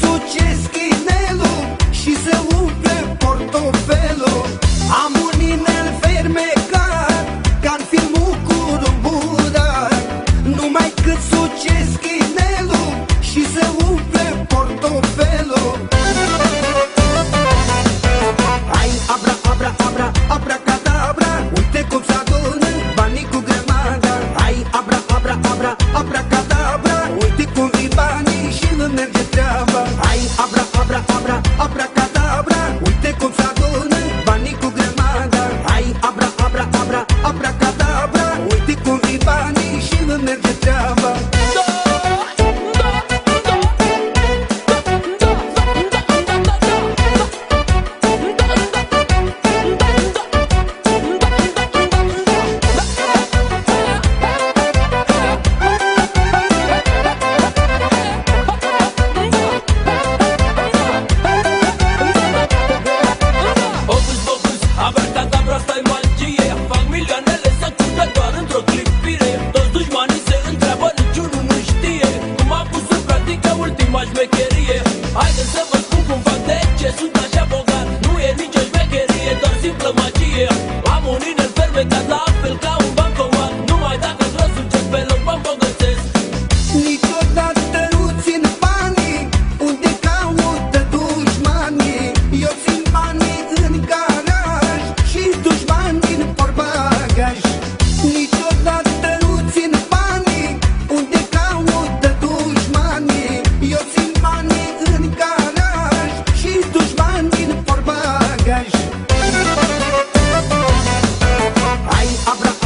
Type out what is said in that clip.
tu ce scrii? Ay, abra, abra, abra, abra cadabra. Hoy te consagro. bucurie Haideți să vă spun cum fac de ce sunt așa bogat. Nu e nicio șmecherie, doar simplă magie. Am un inel fermecat la fel ca banii în canaj Și dușmani din porbagaj. Ai abra